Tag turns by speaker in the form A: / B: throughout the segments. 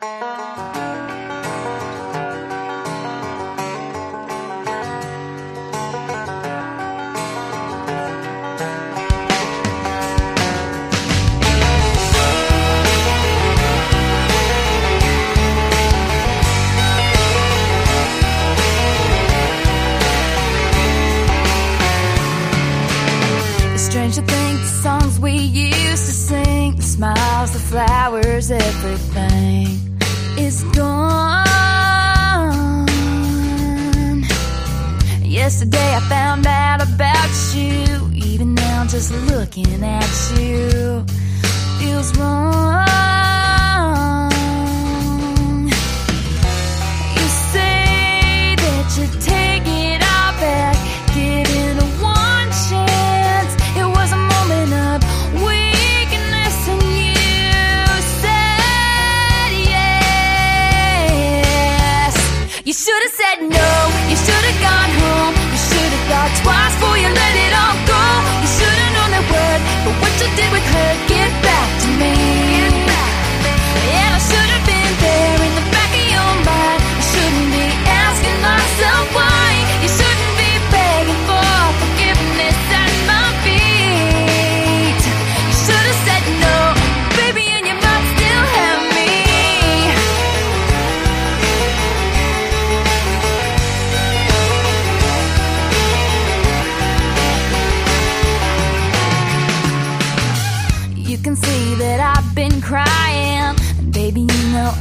A: Strange to think the songs we used to sing, the smiles, the flowers, everything I found out about you, even now just looking at you feels wrong. You say that you take it all back, a one chance. It was a moment of weakness, and you said yes. You should have said no. Twice before you let it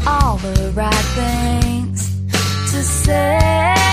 A: all the right things to say.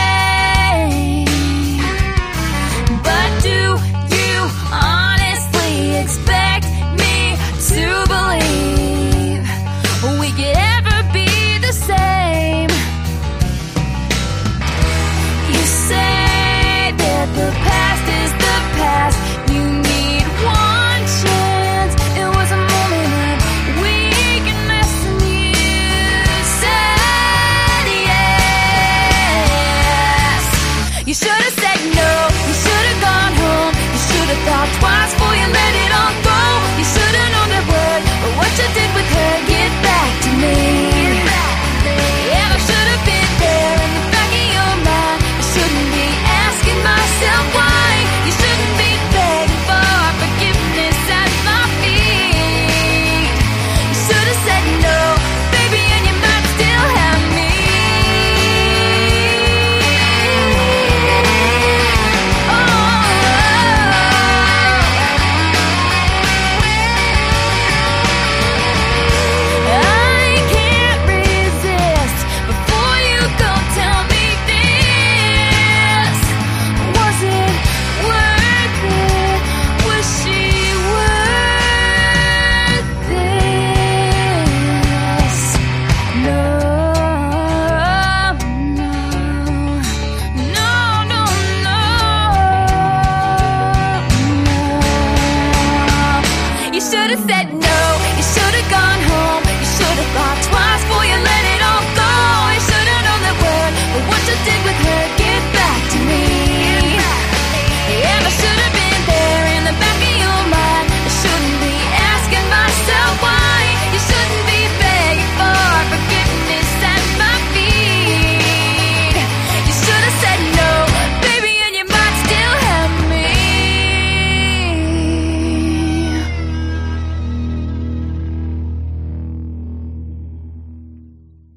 A: should have said no.